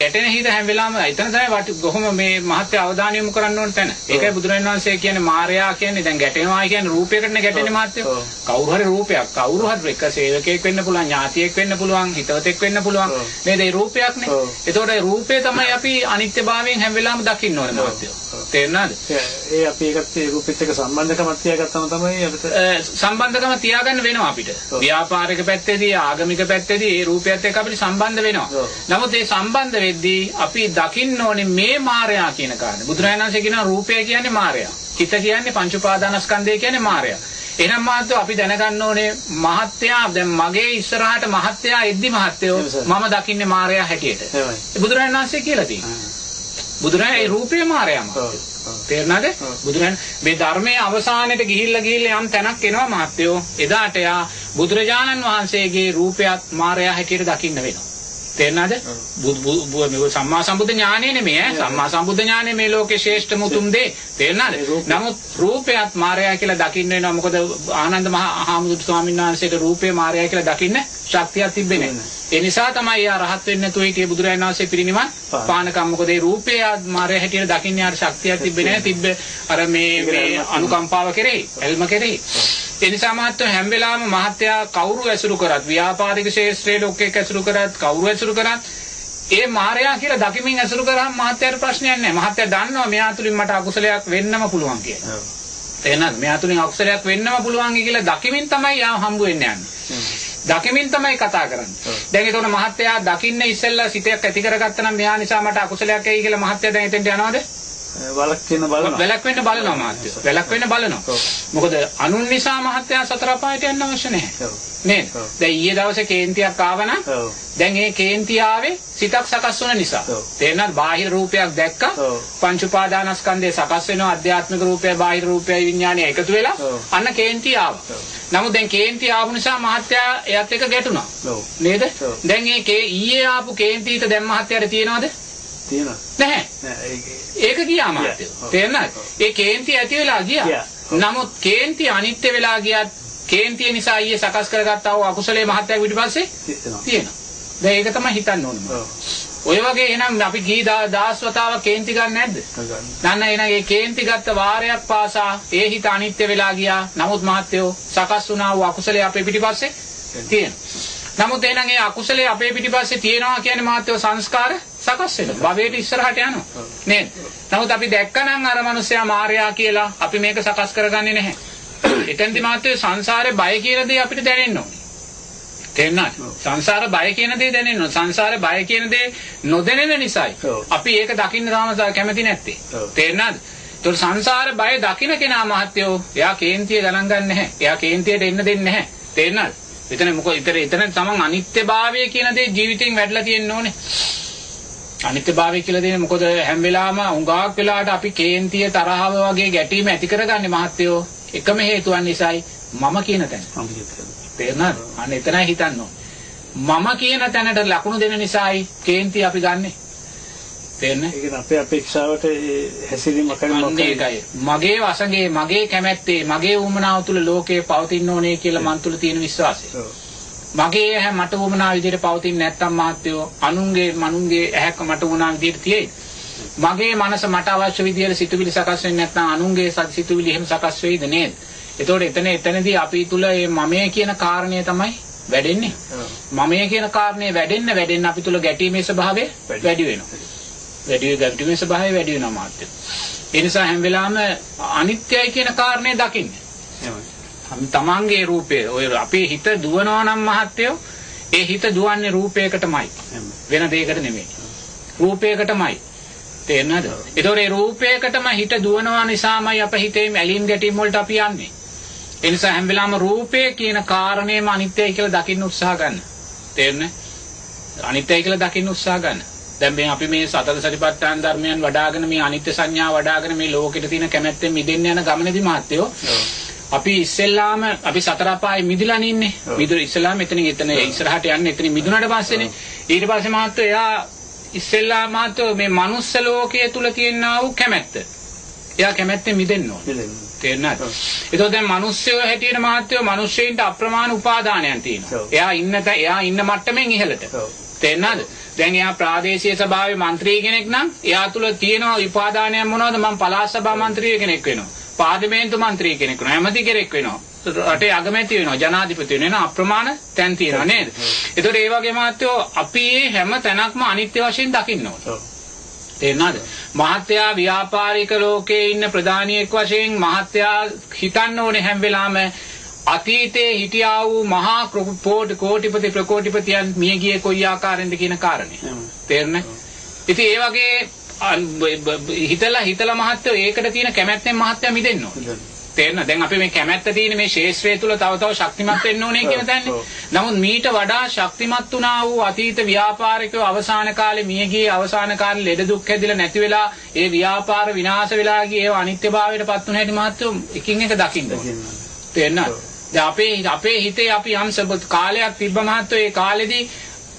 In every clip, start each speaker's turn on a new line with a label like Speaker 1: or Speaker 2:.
Speaker 1: ගැටෙන හිත හැම වෙලාවෙම එතන තමයි කොහොම මේ මහත්ය අවධානය යොමු කරන්න ඕන තැන. ඒකයි බුදුරජාණන් වහන්සේ කියන්නේ මායя කියන්නේ දැන් ගැටෙනවා කියන්නේ රූපයකටනේ ගැටෙන්නේ මහත්ය. කවුරු හරි රූපයක් කවුරු හරි එක සේවකයෙක් වෙන්න පුළුවන් ඥාතියෙක් වෙන්න පුළුවන් හිතවතෙක් වෙන්න පුළුවන්. නේද? ඒ රූපයක්නේ. එතකොට ඒ රූපය තමයි අපි අනිත්‍යභාවයෙන් හැම වෙලාවෙම දකින්න ඕනේ මහත්ය. තේරුණාද?
Speaker 2: ඒ අපි ඒකත් ඒ රූපෙත් එක්ක සම්බන්ධකමක් තියාගත්තම තමයි අපිට
Speaker 1: සම්බන්ධකම තියාගන්න වෙනවා අපිට. ව්‍යාපාරික පැත්තේදී ආගමික පැත්තේදී ඒ රූපයත් එක්ක අපිට සම්බන්ධ වෙනවා. නමුත් ඒ සම්බන්ධ වෙද්දී අපි දකින්න ඕනේ මේ මායя කියන කාරණේ. බුදුරජාණන් වහන්සේ කියනවා රූපය කියන්නේ මායя. හිත කියන්නේ පංච උපාදානස්කන්ධය කියන්නේ මායя. එහෙනම් මාත්තු අපි දැනගන්න ඕනේ මහත්යා දැන් මගේ ඉස්සරහට මහත්යා එද්දි මහත්යෝ මම දකින්නේ මායя හැටියට. ඒ බුදුරජාණන් වහන්සේ කියලා තියෙනවා. බුදුරජාණන් ඒ රූපේ මායя තේරුණාද? බුදුරජාණන් මේ ධර්මයේ අවසානයේ ගිහිල්ලා ගිහිල්ලා යම් තැනක් එනවා මහත්යෝ. එදාට යා බුදුරජාණන් වහන්සේගේ රූපයත් මායя හැටියට දකින්න වෙනවා. තේරෙනවද? සම්මා සම්බුද්ධ ඥානෙ නෙමෙයි ඈ. සම්මා සම්බුද්ධ ඥානෙ මේ ලෝකේ ශ්‍රේෂ්ඨම උතුම් දේ. තේරෙනවද? නමුත් රූපයත් මායя කියලා දකින්න වෙනවා. මොකද ආනන්ද මහාමුදුර ස්වාමීන් වහන්සේට රූපේ මායя කියලා දකින්න ශක්තියක් තිබෙන්නේ නැහැ. ඒ නිසා තමයි යා රහත් වෙන්නේ නැතුව හිටියේ බුදුරජාණන් වහන්සේ පිරිනිවන් පානකම්. මොකද ඒ රූපේ මායя හැටියට දකින්න යාට ශක්තියක් තිබෙන්නේ නැහැ. තිබ්බ අර මේ මේ අනුකම්පාව කෙරෙහි, එල්ම කෙරෙහි. ඒ නිසා මහත්තයෝ හැම වෙලාවෙම මහත්තයා කවුරු ඇසුරු කරත් ව්‍යාපාරික ශාස්ත්‍රයේ ලෝකෙක ඇසුරු කරත් කවුරු ඇසුරු කරත් ඒ මායя කියලා දකිමින් ඇසුරු කරාම මහත්තයාට ප්‍රශ්නයක් නැහැ. මහත්තයා දන්නවා මෙයා තුලින් මට අකුසලයක් වෙන්නම පුළුවන් කියලා. තේරෙනවද? මෙයා තුලින් අකුසලයක් වෙන්නම පුළුවන් කියලා දකිමින් තමයි යා හම්බ වෙන්නේ යන්නේ. දකිමින් තමයි කතා කරන්නේ. දැන් ඒතකොට මහත්තයා දකින්න ඉස්සෙල්ලා සිතයක් ඇති කරගත්තා නම් මෙයා නිසා මට අකුසලයක් එයි කියලා මහත්තයා දැන් එතෙන්ට යනවද?
Speaker 2: වලක් වෙන බලනවා.
Speaker 1: වැලක් වෙන්න බලනවා මහත්තයෝ. වැලක් වෙන්න බලනවා. මොකද අනුන් නිසා මහත්තයා සතර අපායට යන්න අවශ්‍ය නැහැ. නේද? දැන් ඊයේ දවසේ කේන්තියක් ආවනම් දැන් ඒ කේන්තිය ආවේ සිතක් සකස් වුණ නිසා. තේරෙනවද? බාහිර රූපයක් දැක්කා. පංච උපාදානස්කන්ධය සකස් වෙනවා. අධ්‍යාත්මික රූපය, බාහිර රූපය, විඥානය එකතු වෙලා අන්න කේන්තිය ආවා. නමුත් දැන් කේන්තිය ආපු නිසා මහත්තයා එයත් එක්ක ගැටුණා. නේද? දැන් මේ ඊයේ ආපු කේන්තියට දැන් මහත්තයාට තියනවද?
Speaker 2: තියෙනවා.
Speaker 1: නැහැ. ඒක ගියා මාත්‍යෝ. තේරෙනවද? ඒ කේන්ති ඇති වෙලා ගියා. නමුත් කේන්ති අනිත්‍ය වෙලා ගියත් කේන්තිය නිසා ඊයේ සකස් කරගත්තා වූ අකුසලයේ මහත්යක් පිටිපස්සේ තියෙනවා. දැන් ඒක තමයි හිතන්න ඕනේ. ඔය වගේ එහෙනම් අපි ගී දාස් වතාවක් කේන්ති ගන්න නැද්ද? ගන්න. එහෙනම් ඒ කේන්ති ගත්ත වාරයක් පාසා ඒ හිත අනිත්‍ය වෙලා ගියා. නමුත් මහත්යෝ සකස් වුණා වූ අකුසලයේ අපේ පිටිපස්සේ තියෙනවා. නමුත් එහෙනම් ඒ අකුසලයේ අපේ පිටිපස්සේ තියෙනවා කියන්නේ මහත්යෝ සංස්කාර සකස් වෙනවා. භවයට ඉස්සරහට යනවා. නේද? නමුත් අපි දැක්කනම් අර මිනිස්සයා මායя කියලා අපි මේක සකස් කරගන්නේ නැහැ. එතෙන්දි මාත්‍රේ සංසාරේ බය කියන දේ අපිට දැනෙන්න ඕනේ. තේරුණාද? සංසාර බය කියන දේ දැනෙන්න ඕනේ. සංසාරේ බය කියන දේ නොදැනෙන නිසායි අපි ඒක දකින්න තාම කැමති නැත්තේ. තේරුණාද? ඒතකොට සංසාර බය දකින්න කෙනා මහත්යෝ එයා කේන්තිය ගණන් ගන්න නැහැ. එයා කේන්තියට එන්න දෙන්නේ නැහැ. තේරුණාද? එතන මොකද ඊතර එතන තමන් අනිත්‍යභාවය කියන දේ ජීවිතෙන් වැටලා තියෙන්න ඕනේ. අනිත්‍යභාවය කියලා දෙන්නේ මොකද හැම වෙලාවම උඟාක් වෙලාවට අපි කේන්තිය තරහව වගේ ගැටීම ඇති කරගන්නේ මහත්යෝ එකම හේතුවක් නිසායි මම කියන තැන. තේරුණාද? අන්න එතනයි හිතන්න මම කියන තැනට ලකුණු දෙන නිසායි කේන්තිය අපි ගන්නෙ. තේරෙන්නේ?
Speaker 2: ඒක අපේ අපේක්ෂාවට හැසිරීම කරන
Speaker 1: ඒකයි. මගේ වසඟේ, මගේ කැමැත්තේ, මගේ උමනාව තුල ලෝකේ පවතින්න ඕනේ කියලා මන් තුල තියෙන විශ්වාසය. මගේ ඇහැ මට වුණා විදිහට පවතින්නේ නැත්තම් මහත්යෝ අනුන්ගේ මනුන්ගේ ඇහැක මට වුණා විදිහට තියෙයි. මගේ මනස මට අවශ්‍ය විදිහට සිතුවිලි සකස් වෙන්නේ නැත්නම් අනුන්ගේ සිතුවිලි එහෙම සකස් වෙයිද නේද? එතකොට එතන එතනදී අපි තුල මේ මමයේ කියන කාරණය තමයි වැඩෙන්නේ. මමයේ කියන කාරණේ වැඩෙන්න වැඩෙන්න අපි තුල ගැටීමේ ස්වභාවය වැඩි වෙනවා. වැඩි ගැටීමේ ස්වභාවය වැඩි වෙනවා මාත්‍ය. ඒ නිසා හැම වෙලාවෙම අනිත්‍යයි කියන කාරණේ දකින්නේ. තමන්ගේ රූපය ඔය අපේ හිත දුවනවා නම් මහත්තයෝ ඒ හිත දුවන්නේ රූපයකටමයි. වෙන දෙයකට නෙමෙයි. රූපයකටමයි. තේරෙනවද? ඒතකොට ඒ රූපයකටම හිත දුවනවා නිසාමයි අප හිතේ ඇලීම් ගැටීම් වලට අපි යන්නේ. ඒ නිසා හැම වෙලාවම රූපය කියන කාරණේම අනිත්‍යයි කියලා දකින්න උත්සාහ ගන්න. තේරෙන්නේ අනිත්‍යයි කියලා දකින්න උත්සාහ ගන්න. දැන් මේ අපි මේ සතර සතිපට්ඨාන ධර්මයන් වඩ아가න මේ අනිත්‍ය සංඥා වඩ아가න මේ ලෝකෙට තියෙන කැමැත්තෙන් මිදෙන්න යන ගමනේදී මහත්තයෝ අපි ඉස්සෙල්ලාම අපි සතර අපායේ මිදිලා නින්නේ. මිදුන ඉස්සෙල්ලාම එතනින් එතන ඉස්සරහට යන්නේ එතනින් මිදුනට පස්සේනේ. ඊට පස්සේ මාත්‍ර එයා ඉස්සෙල්ලා මාත්‍ර මේ මනුස්ස ලෝකයේ තුල තියෙනා වූ කැමැත්ත. එයා කැමැත්තෙන් මිදෙන්න ඕනේ. තේරුණාද? ඒතකොට දැන් මිනිස්සයෝ හැටියට මහත්යෝ මිනිස්සෙයින්ට අප්‍රමාණ උපාදානයන් තියෙනවා. එයා ඉන්න එයා ඉන්න මට්ටමින් ඉහළට. තේරුණාද? දැන් එයා ප්‍රාදේශීය සභාවේ മന്ത്രി කෙනෙක් නම් එයා තුල තියෙන උපාදානයක් මොනවද මම පළාත් සභා മന്ത്രി කෙනෙක් වෙනවා පාර්ලිමේන්තු මන්ත්‍රී කෙනෙක් වෙනවා ඇමති කෙනෙක් වෙනවා. රටේ අගමැති වෙනවා ජනාධිපති වෙනවා අප්‍රමාණ තැන් තියෙනවා නේද? එතකොට ඒ වගේ මාත්‍යෝ අපි මේ හැම තැනක්ම අනිත්‍ය වශයෙන් දකින්න ඕනේ. තේරෙනවද මහත්යා ව්‍යාපාරික ලෝකයේ ඉන්න ප්‍රධානියෙක් වශයෙන් මහත්යා හිතන්න ඕනේ හැම වෙලාවෙම අතීතයේ හිටියා වූ මහා කෝටි කෝටිපති ප්‍රකෝටිපතියන් මිය ගියේ කොයි ආකාරයෙන්ද කියන කාරණේ. තේරෙන්නේ? ඉතින් ඒ වගේ හිතලා හිතලා මහත්යෝ ඒකට තියෙන කැමැත්තෙන් මහත්යා මිදෙන්න ඕනේ තේරෙන දැන් අපි මේ කැමැත්ත තියෙන මේ ශේෂ්ත්‍රය තුල තව තව ශක්තිමත් වෙන්න ඕනේ කියන තැනනේ. නමුත් මීට වඩා ශක්තිමත් වුණා වූ අතීත ව්‍යාපාරිකයෝ අවසාන කාලේ මියගියේ අවසාන කාලේ ලෙඩ දුක් හැදිලා නැති වෙලා ඒ ව්‍යාපාර විනාශ වෙලා ගියේ ඒව අනිත්‍යභාවයට පත් වුණ හැටි මහත්වෝ එකින් එක දකින්න ඕනේ. තේරෙනවද? දැන් අපේ අපේ හිතේ අපි යම් කාලයක් තිබ්බ මහත්වෝ ඒ කාලෙදී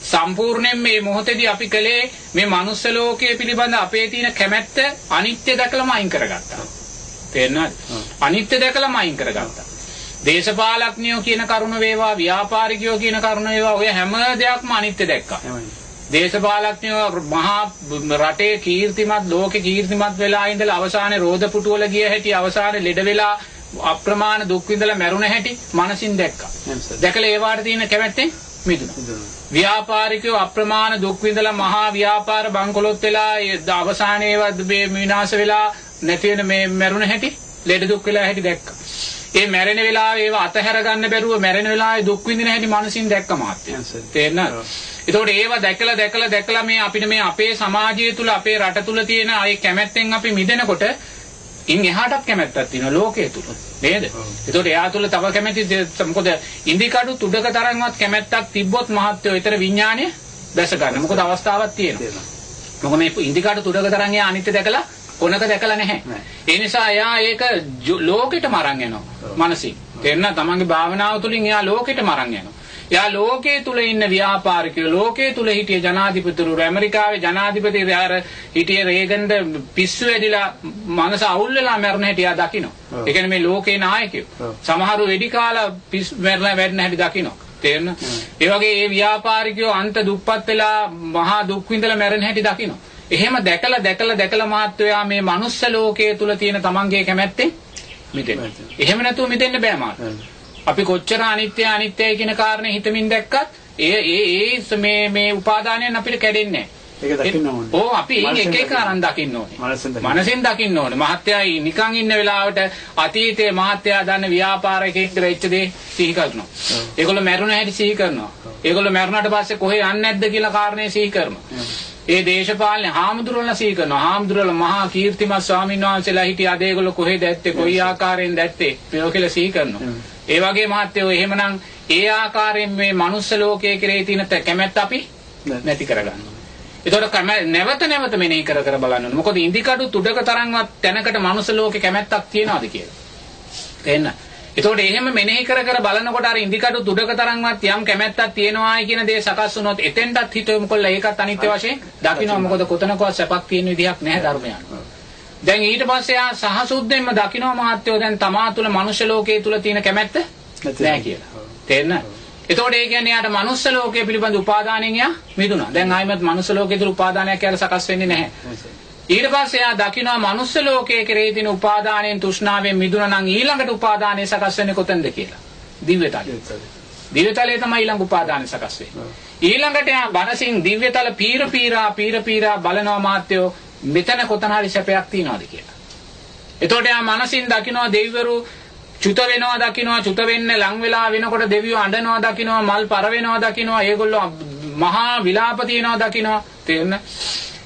Speaker 1: සම්පූර්ණයෙන් මේ මොහොතේදී අපි කලේ මේ මනුස්ස ලෝකයේ පිළිබඳ අපේ තියෙන කැමැත්ත අනිත්‍ය දැකලාම අයින් කරගත්තා. තේරෙනවද? අනිත්‍ය දැකලාම අයින් කරගත්තා. දේශපාලඥයෝ කියන කරුණ වේවා ව්‍යාපාරිකයෝ කියන කරුණ වේවා ඔය හැම දෙයක්ම අනිත්‍ය දැක්කා. දේශපාලඥයෝ මහා රටේ කීර්තිමත් ලෝකේ කීර්තිමත් වෙලා ඉඳලා අවසානයේ රෝද පුටුවල ගිය හැටි අවසානයේ ලෙඩ වෙලා අප්‍රමාණ දුක් විඳලා මැරුණ හැටි මනසින් දැක්කා. දැකලා ඒ වාට තියෙන කැමැත්තෙන් මිදුණා. ව්‍යාපාරිකයෝ අප්‍රමාණ දුක් විඳලා මහා ව්‍යාපාර බංකොලොත් වෙලා අවසානයේ විනාශ වෙලා නැති වෙන මේ මැරුණ හැටි ලෙඩ දුක් වෙලා හැටි දැක්කා. ඒ මැරෙන වෙලාවේ ඒව අතහැර ගන්න බැරුව මැරෙන වෙලාවේ දුක් විඳින හැටි මනසින් දැක්ක මාත්‍ය. තේරෙනවද? ඒතකොට ඒව දැකලා දැකලා දැකලා මේ අපිට මේ අපේ සමාජය තුල අපේ රට තුල තියෙන ඒ කැමැත්තෙන් අපි මිදෙනකොට ඉන් එහාටත් කැමැත්තක් තියෙනවා ලෝකයේ තුල. නේද? ඒතකොට එයා තුල තව කැමැති මොකද ඉන්දිකඩු තුඩක තරම්වත් කැමැත්තක් තිබ්බොත් මහත්යෝ ඊතර විඥාණය දැස ගන්න. මොකද අවස්ථාවක් තියෙනවා. මොකද මේ ඉන්දිකඩු තුඩක තරම් එයා අනිත්‍ය දැකලා කොනක දැකලා නැහැ. ඒ නිසා එයා ඒක ලෝකෙටම අරන් යනවා. මනසින්. තේරෙනවද? තමන්ගේ භාවනාව තුළින් එයා ලෝකෙටම අරන් යනවා. එයා ලෝකයේ තුල ඉන්න ව්‍යාපාරිකයෝ ලෝකයේ තුල හිටිය ජනාධිපතිවරු ඇමරිකාවේ ජනාධිපති අර හිටිය රේගන්ද පිස්සු ඇදිලා මනස අවුල් වෙලා මැරෙන හැටි එයා දකිනවා. ඒ කියන්නේ මේ ලෝකේ නායකයෝ. සමහරු වෙඩි කාලා පිස් මැරලා වැඩන හැටි දකිනවා. තේරෙන? ඒ වගේ මේ ව්‍යාපාරිකයෝ අන්ත දුප්පත් වෙලා මහා දුක් විඳලා මැරෙන හැටි දකිනවා. එහෙම දැකලා දැකලා දැකලා මාත්වයා මේ මනුස්ස ලෝකයේ තුල තියෙන තමන්ගේ කැමැත්තෙන් මිදෙන්න. එහෙම නැතුව මිදෙන්න බෑ මාත්. අපි කොච්චර අනිත්‍ය අනිත්‍යයි කියන කාරණේ හිතමින් දැක්කත් ඒ ඒ ඒ මේ මේ උපාදානයන් අපිට කැඩෙන්නේ
Speaker 2: ඒක දකින්න ඕනේ.
Speaker 1: ඕ අපි එක එක අරන් දකින්න ඕනේ. මනසෙන් දකින්න ඕනේ. මහත්යයි නිකන් ඉන්න වෙලාවට අතීතයේ මහත්යා දන්න ව්‍යාපාරිකයෙක් වෙච්ච දේ සිහි කරනවා. ඒගොල්ලෝ මැරුණ හැටි සිහි කරනවා. ඒගොල්ලෝ මැරුණාට පස්සේ කොහේ යන්නේ නැද්ද කියලා කාරණේ සිහි කරනවා. ඒ දේශපාලනේ හාමුදුරුවෝලා සිහි කරනවා. හාමුදුරුවෝලා මහා කීර්තිමත් ස්වාමීන් වහන්සේලා හිටිය ඒගොල්ලෝ කොහෙද ඇත්තේ කොයි ආකාරයෙන් දැත්තේ මේවා කියලා සිහි කරනවා. ඒ වගේ මහත්යෝ එහෙමනම් ඒ ආකාරයෙන් මේ මනුස්ස ලෝකයේ කෙරෙහි තියෙන කැමැත්ත අපි නැති කරගන්නවා. ඒතකොට නැවත නැවත මෙනෙහි කර කර බලන්න ඕනේ. මොකද ඉන්දිකඩු තුඩක තරම්වත් තැනකට මනුස්ස ලෝකේ කැමැත්තක් තියනවාද කියලා. තේන්න. ඒතකොට එහෙම මෙනෙහි කර කර බලනකොට අර ඉන්දිකඩු තුඩක තරම්වත් යම් කැමැත්තක් තියෙනවායි කියන දේ සකස් වුණොත් එතෙන්ටත් හිත යොමු කළා ඒකත් අනිත්‍ය වශයෙන් දකින්න මොකද කොතනකවත් සැපක් තියෙන විදිහක් නැහැ ධර්මයන්. දැන් ඊට පස්සේ ආ සහසුද්දෙන්ම දකින්න මහත්යෝ දැන් තමා තුළ මනුෂ්‍ය ලෝකයේ තුල තියෙන කැමැත්ත නැහැ කියලා. තේරෙනවද? එතකොට ඒ කියන්නේ යාට මනුස්ස ලෝකයේ පිළිබඳ උපාදානයෙන් යා මිදුණා. දැන් ආයිමත් මනුස්ස ලෝකයේ තුල උපාදානයක් යාට සකස් වෙන්නේ නැහැ. ඊට පස්සේ යා දකිනවා මනුස්ස ලෝකයේ කෙරෙහි තියෙන උපාදානයෙන් තෘෂ්ණාවෙන් මිදුණා නම් ඊළඟට උපාදානය සකස් වෙන්නේ කොතෙන්ද කියලා. දිව්‍යතලයේ. දිව්‍යතලයේ තමයි ඊළඟ උපාදානය සකස් වෙන්නේ. ඊළඟට යා වනසින් දිව්‍යතල පීර පීරා පීර පීරා බලනවා මාත්‍යෝ මෙතන කොතන හරි සැපයක් තියනවාද කියලා. එතකොට යා මනසින් දකිනවා දෙවිවරු චුත වෙනවා දකින්නවා චුත වෙන්න ලං වෙලා වෙනකොට දෙවියෝ අඬනවා දකින්නවා මල් පර වෙනවා දකින්නවා ඒගොල්ලෝ මහා විලාප තියනවා දකින්නවා තේරෙන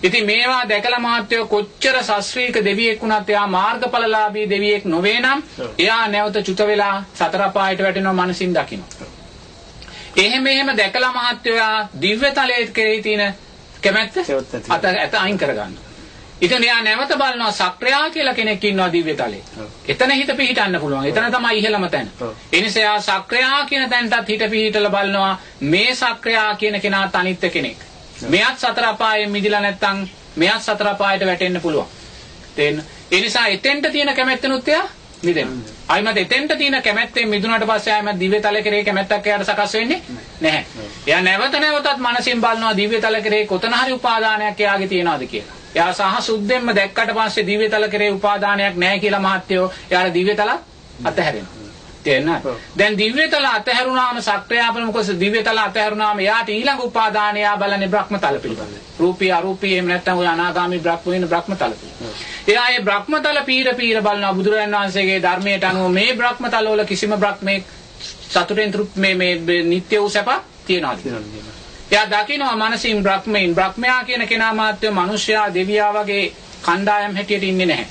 Speaker 1: ඉතින් මේවා දැකලා මහත්වෝ කොච්චර ශාස්ත්‍රීය දෙවියෙක් වුණත් එයා මාර්ගඵලලාභී දෙවියෙක් නොවේ නම් එයා නැවත චුත වෙලා සතර පායට වැටෙනවා මනසින් දකින්නවා එහෙම එහෙම දැකලා මහත්වෝ දිව්‍ය තලයේ කෙරෙහි තියෙන කැමැත්ත අත අත අයින් කරගන්නවා ඉතින් එයා නැවත බලනවා සක්‍රයා කියලා කෙනෙක් ඉන්නවා දිව්‍ය තලේ. එතන හිත පිහිටන්න පුළුවන්. එතන තමයි ඉහළම තැන. ඒ නිසා එයා සක්‍රයා කියන තැනටත් හිත පිහිටලා බලනවා මේ සක්‍රයා කියන කෙනාත් අනිත්‍ය කෙනෙක්. මෙයත් සතර අපායෙන් මිදිලා නැත්තම් මෙයත් සතර අපායට වැටෙන්න පුළුවන්. තේන්න. ඒ නිසා එතෙන්ට තියෙන කැමැත්තනුත් එයා මිදෙනවා. ආයිමත් එතෙන්ට තියෙන කැමැත්තෙන් මිදුණාට පස්සේ ආයිමත් දිව්‍යතල කෙරේ කැමැත්තක් එයාට සකස් වෙන්නේ නැහැ. එයා නැවත නැවතත් මනසින් බලනවා දිව්‍යතල කෙරේ කොතන හරි උපාදානයක් එයාගේ තියනවාද කියලා. එයා සහ සුද්ධෙන්ම දැක්කට පස්සේ දිව්‍යතල කෙරේ උපාදානයක් නැහැ කියලා මහත්යෝ එයාට දිව්‍යතල අතහැරෙනවා. තේරෙනවද? දැන් දිව්‍යතල අතහැරුණාම සක්‍රියාපන මොකද දිව්‍යතල අතහැරුණාම එයාට ඊළඟ උපාදානය බලන්නේ බ්‍රහ්මතල පිළිබඳ. රූපී අරූපී එහෙම නැත්නම් ඔය අනාගාමී බ්‍රහ්ම වෙන බ්‍රහ්මතල පිළිබඳ. එයා ඒ බ්‍රහ්මතල පීර පීර බලනවා බුදුරජාණන් වහන්සේගේ ධර්මයට අනුව මේ බ්‍රහ්මතල වල කිසිම බ්‍රහ්මෙක් සතුටෙන් තෘප් මේ මේ නිත්‍ය වූ සැප තියනවාද එයා දකිනවා මනසින් බ්‍රහ්මයින් බ්‍රහ්මයා කියන කෙනා මාත්‍ය මිනිසයා දෙවියා වගේ කණ්ඩායම් හැටියට ඉන්නේ නැහැ.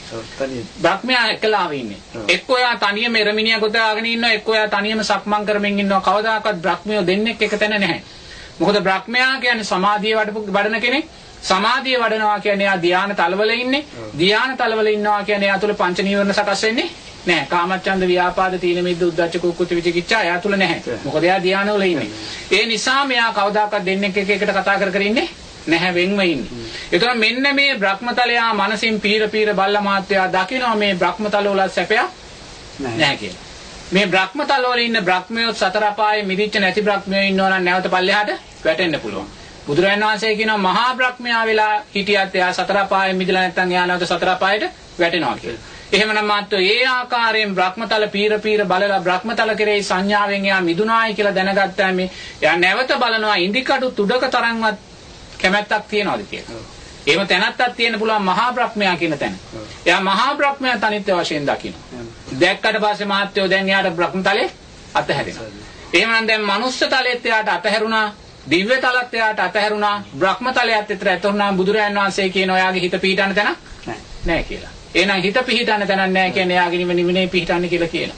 Speaker 1: බ්‍රහ්මයා එකලාව ඉන්නේ. එක්කෝ එයා තනියම එරමිනිය ගොඩාගෙන ඉන්නවා එක්කෝ එයා තනියම සක්මන් කරමින් ඉන්නවා. කවදාකවත් බ්‍රහ්මයෝ දෙන්නෙක් එක තැන නැහැ. මොකද බ්‍රහ්මයා කියන්නේ සමාධිය වඩන කෙනෙක්. සමාධිය වඩනවා කියන්නේ එයා ධානය තලවල ඉන්නේ. ධානය තලවල ඉන්නවා කියන්නේ එයා තුල පංච නීවරණ සකස් වෙන්නේ නැහැ. කාමච්ඡන්ද ව්‍යාපාද තීන මිද්ද උද්ධච්ච කුක්කුච්ච විචිකිච්ඡා එයා තුල නැහැ. මොකද එයා ධානය වල ඉන්නේ. ඒ නිසා මෙයා කවදාකවත් දෙන්නෙක් එක එකට කතා කර කර ඉන්නේ නැහැ වෙන්ව ඉන්නේ. ඒතර මෙන්න මේ බ්‍රහ්මතලයා මනසින් පීර පීර බල්ල මාත්‍යා දකිනවා මේ බ්‍රහ්මතල වල සැපයක් නැහැ කියලා. මේ බ්‍රහ්මතල වල ඉන්න බ්‍රහ්මයෝ සතර අපායේ මිදිච්ච නැති බ්‍රහ්මයෝ ඉන්නවා නම් නැවත පල්ලෙහාට වැටෙන්න පුළුවන්. බුදුරජාණන් වහන්සේ කියනවා මහා බ්‍රහ්මයා වෙලා හිටියත් එයා සතර අපායේ මිදලා නැත්නම් එයා නැවත සතර අපායට වැටෙනවා කියලා. එහෙමනම් මාත්‍රෝ ඒ ආකාරයෙන් බ්‍රහ්මතල පීර පීර බලලා බ්‍රහ්මතල කෙරෙහි සංඥාවෙන් එයා මිදුනායි කියලා දැනගත්තාම එයා නැවත බලනවා ඉන්දිකටු තුඩක තරම්වත් කැමැත්තක් තියනවාද කියලා. එහෙම තැනත්තක් තියෙන්න පුළුවන් මහා බ්‍රහ්මයා කියන තැන. එයා මහා බ්‍රහ්මයා තනිත්‍ය වශයෙන් දකිනවා. දැක්කට පස්සේ මහත්යෝ දැන් එයාට බ්‍රහ්මතලේ අතහැරෙනවා. එහෙමනම් දැන් මනුස්ස තලෙත් එයාට අතහැරුණා. දිව්‍ය තලත් එයාට අතහැරුණා. බ්‍රහ්ම තලයට විතර ඇතුණා බුදුරයන් වහන්සේ කියන ඔයාගේ හිත පිහිටන්න තැන නැහැ කියලා. එහෙනම් හිත පිහිටන්න තැනක් නැහැ කියන්නේ එයාගේ නිම නිමනේ පිහිටන්න කියලා කියනවා.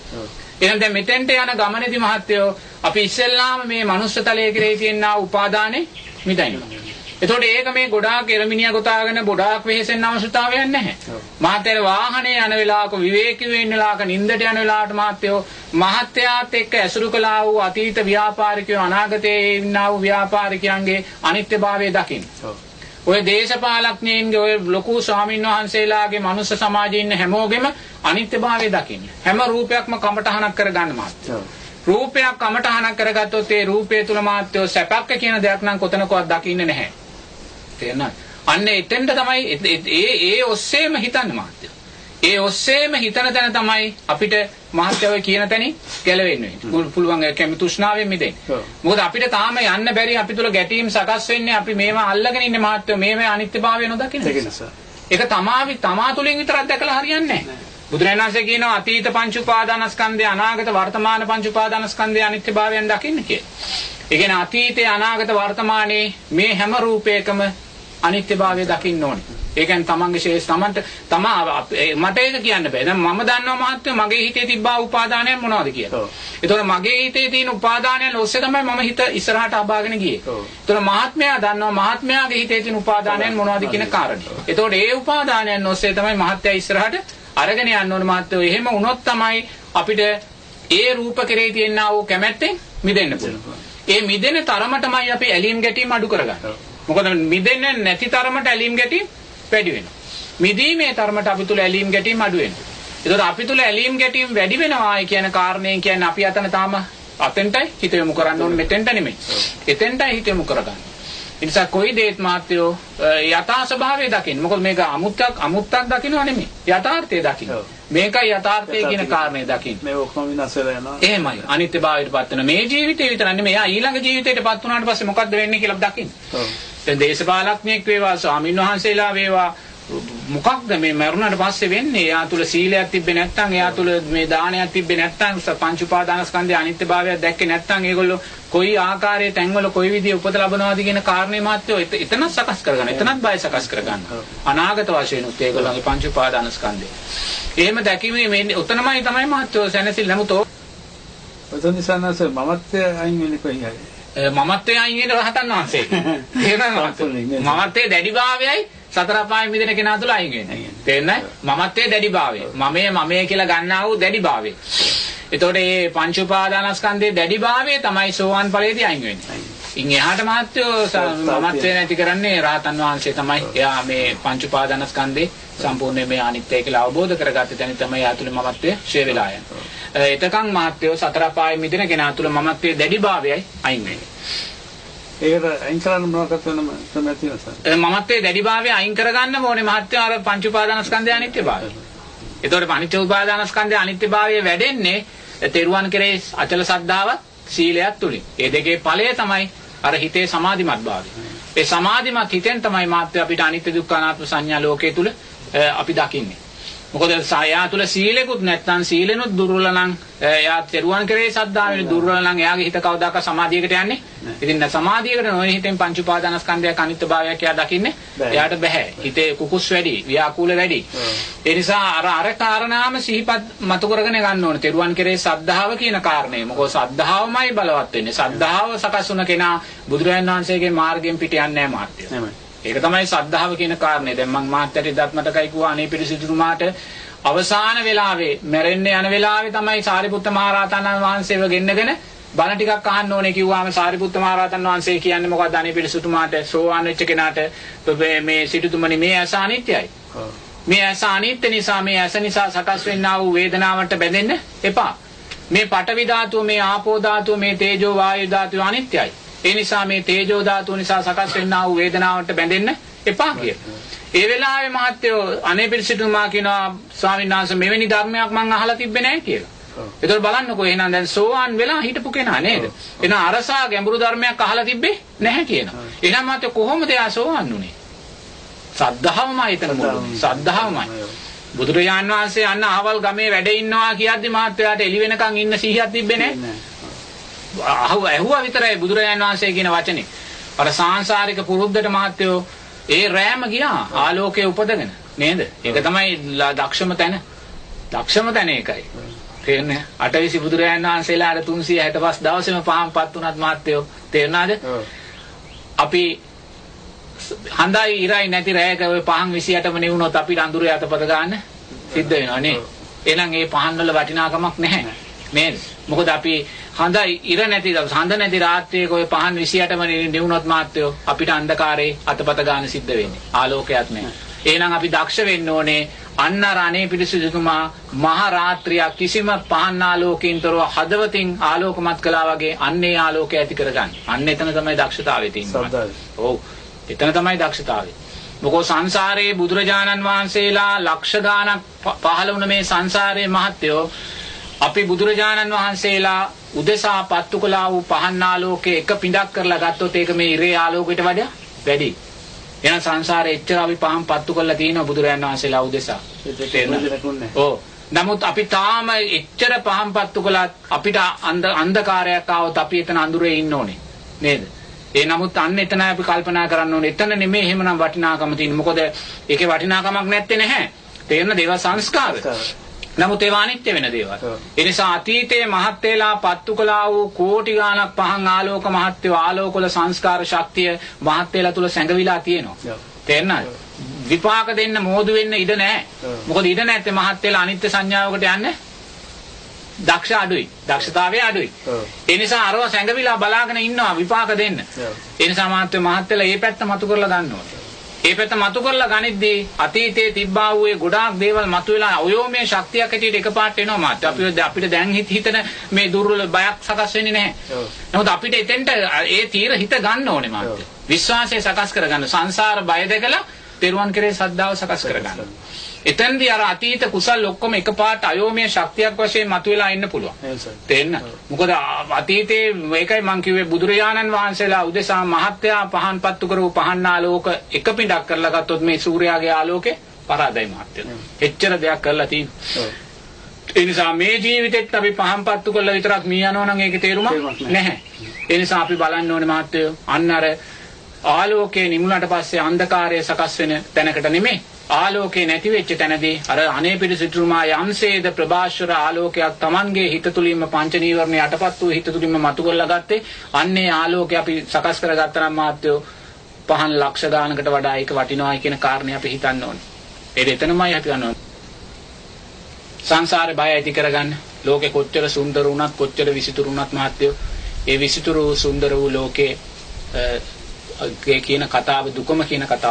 Speaker 1: එහෙනම් දැන් මෙතෙන්ට යන ගමනේදී මහත්යෝ අපි ඉස්සෙල්ලාම මේ මනුස්ස තලයේ කෙරේ තියෙනා උපාදානේ මිදයිනවා. එතකොට ඒක මේ ගොඩාක් එරමිනිය ගොතාගෙන ගොඩාක් වෙහෙසෙන්න අවශ්‍යතාවයක් නැහැ. මහත්යර වාහනේ යන වෙලාවක විවේකී වෙන්න වෙලාවක නිින්දට යන වෙලාවට මහත්යෝ මහත්යාත් එක්ක ඇසුරු කළා වූ අතීත ව්‍යාපාරිකයෝ අනාගතයේ ඉන්නා වූ ව්‍යාපාරිකයන්ගේ අනිත්‍යභාවය දකින්න. ඔය දේශපාලඥයින්ගේ ඔය ලොකු ස්වාමින් වහන්සේලාගේ මනුස්ස සමාජයේ ඉන්න හැමෝගෙම අනිත්‍යභාවය දකින්න. හැම රූපයක්ම කමටහනක් කරගන්න මහත්යෝ. රූපයක් කමටහනක් කරගත්තොත් ඒ රූපය තුල මාත්‍යෝ සැපක්ක කියන දෙයක් නම් කොතනකවත් දකින්නේ නැහැ. තේරෙනවද? අන්න එතෙන්ට තමයි ඒ ඒ ඔස්සේම හිතන්න මහත්ය. ඒ ඔස්සේම හිතන තැන තමයි අපිට මහත්යව කියන තැනින් ගැලවෙන්න වෙන්නේ. පුළුවන් කැමි තෘෂ්ණාවෙන් මිදෙන්න. මොකද අපිට තාම යන්න බැරි අපි තුල ගැටීම් සකස් වෙන්නේ අපි මේවා අල්ලගෙන ඉන්නේ මහත්යව මේවේ අනිත්‍යභාවය නොදකින්න නිසා. ඒක තමාවි තමා තුලින් විතරක් දැකලා හරියන්නේ නැහැ. බුදුරජාණන් වහන්සේ කියනවා අතීත පංච උපාදානස්කන්ධය අනාගත වර්තමාන පංච උපාදානස්කන්ධය අනිත්‍යභාවයෙන් දකින්න කියලා. ඒ කියන්නේ අතීතේ අනාගත වර්තමානයේ මේ හැම රූපයකම අනිත්‍යභාවය දකින්න ඕනේ. ඒ කියන්නේ තමන්ගේ ශේෂ තමන්ට තමා මට ඒක කියන්න බෑ. දැන් මම දන්නවා මහත්මයා මගේ හිතේ තිබ්බා උපාදානයන් මොනවද කියලා. ඒතකොට මගේ හිතේ තියෙන උපාදානයන් ඔස්සේ තමයි මම හිත ඉස්සරහට අබාගෙන ගියේ. ඒතකොට මහත්මයා දන්නවා මහත්මයාගේ හිතේ තියෙන උපාදානයන් මොනවද කියන කාරණේ. ඒතකොට ඒ උපාදානයන් ඔස්සේ තමයි මහත්මයා ඉස්සරහට අරගෙන යන්න ඕනේ මහත්මයා. එහෙම වුණොත් තමයි අපිට ඒ රූප කෙරේ තියෙනා වූ කැමැත්තෙන් මිදෙන්න පුළුවන්. ඒ මිදෙන තරමටමයි අපි ඇලීම් ගැටීම් අඩු කරගන්නේ. මොකද මිදෙන්නේ නැති තරමට ඇලීම් ගැටීම් වැඩි වෙනවා. මිදීමේ තරමට අපි තුල ඇලීම් ගැටීම් අඩු වෙනවා. ඒතකොට අපි තුල ඇලීම් ගැටීම් වැඩි වෙනවා කියන කාරණයෙන් කියන්නේ අපි අතන තාම අතෙන්ටයි හිත යොමු කරන්න ඕනේ මෙතෙන්ට නෙමෙයි. එතෙන්ටයි හිත යොමු කරගන්න. ඒ නිසා කොයි දේත් මාත්‍යෝ යථා ස්වභාවය දකින්න. මොකද මේක අමුත්තක් අමුත්තක් දකින්නව නෙමෙයි. යථාර්ථය දකින්න. මේකයි යථාර්ථය කියන කාරණේ දකින්න.
Speaker 2: මේ ඔක්කොම විනාශ වෙලා යනවා.
Speaker 1: එහෙමයි. අනිත්‍යභාවයට පත් වෙන මේ ජීවිතේ විතර නෙමෙයි. ඊළඟ ජීවිතයට පත් වුණාට පස්සේ මොකද්ද වෙන්නේ කියලා දකින්න.
Speaker 2: ඔව්.
Speaker 1: දැන් දේශපාලඥයෙක් වේවා ස්වාමින් වහන්සේලා වේවා මොකක්ද මේ මරුණාට පස්සේ වෙන්නේ? එයා තුල සීලයක් තිබ්බේ නැත්නම් එයා තුල මේ දානයක් තිබ්බේ නැත්නම් පංච උපාදානස්කන්ධයේ අනිත්‍යභාවයක් දැක්කේ නැත්නම් ඒගොල්ලෝ කොයි ආකාරයේ තැන්වල කොයි විදිහේ උපත ලබනවාද කියන කාරණේ මාත්‍යෝ එතනත් සකස් කරගන්න. එතනත් බය සකස් කරගන්න. අනාගත වශයෙන් උත් ඒගොල්ලන්ගේ පංච උපාදානස්කන්ධය. එහෙම දැකීමේ මේ උතනමයි තමයි මාත්‍යෝ සැනසෙල් නමුත්
Speaker 2: ඔතන නිසානස මමත්වය අයින් වෙන්නේ කොහේ හරි.
Speaker 1: මමත්වයේ අයින් වෙන රහතන් වහන්සේ. තේරෙනවද? මමත්වයේ දැඩිභාවයයි සතර අපාය මිදෙන කෙනා තුල අයින් වෙන්නේ. තේරෙනවද? මමත්වයේ දැඩිභාවය. මමයේ මමයේ කියලා ගන්නා වූ දැඩිභාවය. එතකොට මේ පංච උපාදානස්කන්ධයේ දැඩිභාවය තමයි සෝවාන් ඵලයේදී අයින් වෙන්නේ. ඉන් එහාට මහත්යෝ මමත්වේ නැති කරන්නේ රාතන් වහන්සේ තමයි. එයා මේ පංච උපාදානස්කන්ධේ සම්පූර්ණයෙන් මේ අනිත්‍යය කියලා අවබෝධ කරගත්ත තැන තමයි යාතුලේ මමත්වය ෂේ වෙලා යන්නේ. එතකන් මහත්යෝ සතර පායෙ මිදෙන කෙනා තුල මමත්වයේ දැඩිභාවයයි අයින් වෙන්නේ.
Speaker 2: ඒකට අයින් කරන්න මොනවද වෙන ක්‍රමයක් තියෙනවද?
Speaker 1: මමත්වයේ දැඩිභාවය අයින් කරගන්න ඕනේ මහත්යෝ අර පංච උපාදානස්කන්ධය අනිත්‍යභාවය. එතකොට පංච උපාදානස්කන්ධය අනිත්‍යභාවය වැඩෙන්නේ තෙරුවන් කෙරේ අචල සද්ධාවත් සීලයක් තුලින්. ඒ දෙකේ ඵලය තමයි අර හිතේ සමාධිමත් භාවය. ඒ සමාධිමත් හිතෙන් තමයි මාත්‍ය අපිට අනිත්‍ය දුක්ඛ අනාත්ම සංඥා ලෝකයේ තුල අපි දකින්නේ. මොකද සායා තුල සීලෙකුත් නැත්නම් සීලෙනුත් දුර්වල නම් එයා තෙරුවන් කරේ සද්ධාවෙන් දුර්වල නම් එයාගේ හිත කවදාක සමාධියකට යන්නේ. ඉතින් සමාධියකට නොවන හිතෙන් පංච උපාදානස්කන්ධයක් අනිත්‍යභාවයක් එයා දකින්නේ. එයාට බෑ. හිතේ කුකුස් වැඩි, ව්‍යාකූල වැඩි. ඒ නිසා අර අර කාරණාම සිහිපත් මතු කරගෙන ගන්න ඕනේ. තෙරුවන් කරේ සද්ධාව කියන කාරණේ. මොකද සද්ධාවමයි බලවත් වෙන්නේ. සද්ධාව සකස් වුණ කෙනා බුදුරජාණන් වහන්සේගේ මාර්ගයෙන් පිට යන්නේ නැහැ මහත්තයා. ඒක තමයි සද්ධාව කියන කාරණේ. දැන් මම මාත්‍යට ඉදත් මතකයි කිව්වා අනේ පිළිසිතුමාට අවසාන වෙලාවේ මැරෙන්න යන වෙලාවේ තමයි සාරිපුත්ත මහරහතන් වහන්සේව ගෙන්නගෙන බණ ටිකක් අහන්න ඕනේ කිව්වාම සාරිපුත්ත මහරහතන් වහන්සේ කියන්නේ මොකක්ද අනේ පිළිසිතුමාට සෝවාන් වෙච්ච කෙනාට මේ සිටුතුමනි මේ ඇස අනිත්‍යයි. මේ ඇස අනිත්‍ය නිසා මේ ඇස නිසා සකස් වෙන්නා වූ වේදනාවට බැඳෙන්න එපා. මේ පඨවි ධාතුව මේ ආපෝ ධාතුව මේ තේජෝ වායු ධාතුව අනිත්‍යයි. ඒ නිසා මේ තේජෝ ධාතුව නිසා සකස් වෙන්නා වූ වේදනාවට බැඳෙන්න එපා කිය. ඒ වෙලාවේ මහත්යෝ අනේ පිළිසිතුමා කියනවා ස්වාමීන් වහන්සේ මෙවැනි ධර්මයක් මම අහලා තිබ්බේ නැහැ කියලා. ඒතකොට බලන්නකෝ එහෙනම් දැන් සෝවාන් වෙලා හිටපු කෙනා නේද? එහෙනම් අරසා ගැඹුරු ධර්මයක් අහලා තිබ්බේ නැහැ කියනවා. එහෙනම් මහත්යෝ කොහොමද එයා සෝවාන් උනේ? සද්ධාවමයි එතන මුල. සද්ධාවමයි. බුදුරජාන් වහන්සේ අන්න අහවල් ගමේ වැඩ ඉන්නවා කියද්දි මහත්යාට එළි වෙනකන් ඉන්න සිහියක් තිබ්බේ නැහැ. අහුව ඇහුවා විතරයි බුදුරජාන් වහන්සේ කියන වචනේ. අර සාංශාරික පුරුද්දට මහත්යෝ ඒ රෑම ගියා ආලෝකයේ උපදගෙන නේද? ඒක තමයි දක්ෂම තැන. දක්ෂම තැන ඒකයි. තේරෙන්නේ? අටවිසි බුදුරජාන් වහන්සේලා අර 365 දවසේම පහන්පත් උනත් මහත්යෝ තේරුණාද? අපි හඳයි ඉරයි නැති රෑයක ඔය පහන් 28ම නෙවුනොත් අපිට අඳුරේ අතපත ගන්න සිද්ධ වෙනවා නේ. එහෙනම් ඒ පහන් වල වටිනාකමක් නැහැ. නේද? මොකද අපි හඳයි ඉර නැති හඳ නැති රාත්‍රියක ඔය පහන් 28ම නෙවුනොත් මාත්‍යෝ අපිට අන්ධකාරයේ අතපත ගන්න සිද්ධ වෙන්නේ. ආලෝකයක් නැහැ. එහෙනම් අපි දක්ෂ වෙන්න ඕනේ අන්න රණේ පිරිසිදුතුමා මහ රාත්‍රියක් කිසිම පහන් ආලෝකයෙන්තරව හදවතින් ආලෝකමත් කළා වගේ අන්නේ ආලෝකය ඇති කරගන්න. අන්න එතන තමයි දක්ෂතාවය තියෙන්නේ. ඔව්. එතන තමයි දක්ෂතාවය. මොකෝ සංසාරයේ බුදුරජාණන් වහන්සේලා ලක්ෂ ගාණක් පහළ වුණ මේ සංසාරයේ මහත්යෝ අපි බුදුරජාණන් වහන්සේලා උදෙසා පත්තු කළා වූ පහන් ආලෝකයේ එක පිටක් කරලා ගත්තොත් ඒක මේ ඉරේ ආලෝකයට වඩා වැඩි. එහෙනම් සංසාරේ එච්චර අපි පහන් පත්තු කරලා තියෙනවා බුදුරජාණන් වහන්සේලා උදෙසා. ඔව්. නමුත් අපි තාම එච්චර පහන් පත්තු කළත් අපිට අන්ධකාරයක් ආවොත් අපි එතන අඳුරේ ඉන්න ඕනේ. නේද? ඒ නමුත් අන්න එතන අපි කල්පනා කරන්න ඕනේ. එතන නෙමෙයි එහෙමනම් වටිනාකම තියෙන්නේ. මොකද ඒකේ වටිනාකමක් නැත්තේ නැහැ. තේරෙන දේව සංස්කාර. නමුත් ඒවා අනිත්‍ය වෙන දේවල්. ඒ නිසා අතීතයේ මහත් වේලා පත්තු කළා වූ කෝටි ගාණක් පහන් ආලෝක මහත්ය ආලෝකවල සංස්කාර ශක්තිය මහත් වේලා තුල සැඟවිලා තියෙනවා. තේරෙනවද? විපාක දෙන්න මෝදු වෙන්න ඉඩ නැහැ. මොකද ඉඩ නැත්තේ මහත් වේලා අනිත්‍ය සංඥාවකට යන්නේ දක්ෂ අඩුයි. දක්ෂතාවය අඩුයි. ඒ නිසා අරව සැඟවිලා බලාගෙන ඉන්නවා විපාක දෙන්න. ඒ නිසා මහත්ව මහත්වලා මේ පැත්ත මතු කරලා ගන්න ඕනේ. ඒ පැත්ත මතු කරලා ගනිද්දී අතීතයේ තිබ්බා වූ ඒ ගොඩාක් දේවල් මතුවලා අයෝමයේ ශක්තියක් ඇටියට එකපාරට එනවා මාත්. අපි අපිට දැන් හිතන මේ දුර්වල බයක් සකස් වෙන්නේ නැහැ. නමුත් අපිට එතෙන්ට ඒ තීර හිත ගන්න ඕනේ මාත්. විශ්වාසය සකස් කරගන්න. සංසාර බය දැකලා තෙරුවන් කෙරේ සද්ධාව සකස් කරගන්න. එතෙන්දී අර අතීත කුසල් ඔක්කොම එකපාරට අයෝමයේ ශක්තියක් වශයෙන් මතුවලා ඉන්න පුළුවන්. තේන්න. මොකද අතීතේ මේකයි මම කිව්වේ බුදුරජාණන් වහන්සේලා උදෙසා මහත්යා පහන් පත්තු කරපු පහන් ආලෝක එක පිටක් කරලා ගත්තොත් මේ සූර්යාගේ ආලෝකේ පරාදයි මහත්ය. එච්චර දෙයක් කරලා තියෙනවා. ඒ නිසා මේ ජීවිතෙත් අපි පහන් පත්තු කරලා විතරක් මිය යනවා නම් ඒකේ තේරුමක් නැහැ. ඒ නිසා අපි බලන්න ඕනේ මහත්යෝ අන්න අර ආලෝකයේ නිමුණට පස්සේ අන්ධකාරය සකස් වෙන තැනකට නෙමෙයි ආලෝකේ නැති වෙච්ච තැනදී අර අනේපිරි සිටුමා යම්සේද ප්‍රභාස්වර ආලෝකයක් Tamanගේ හිත තුලින්ම පංච නීවරණ යටපත් වූ හිත තුලින්ම මතු කරලා ගත්තේ අන්නේ ආලෝකය අපි සකස් කරගත්තා නම් මාත්‍යෝ පහන් ලක්ෂ ගානකට වඩා ඒක වටිනවායි කියන කාරණේ අපි හිතන්න ඕනේ. ඒක එතනමයි අපි ගන්න ඕනේ. සංසාරේ බය ඇති කරගන්න ලෝකෙ කොච්චර සුන්දර වුණත් කොච්චර විසිතුරු වුණත් මාත්‍යෝ ඒ විසිතුරු සුන්දර වූ ලෝකේ අ, ගේ කියන කතාව දුකම කියන කතාව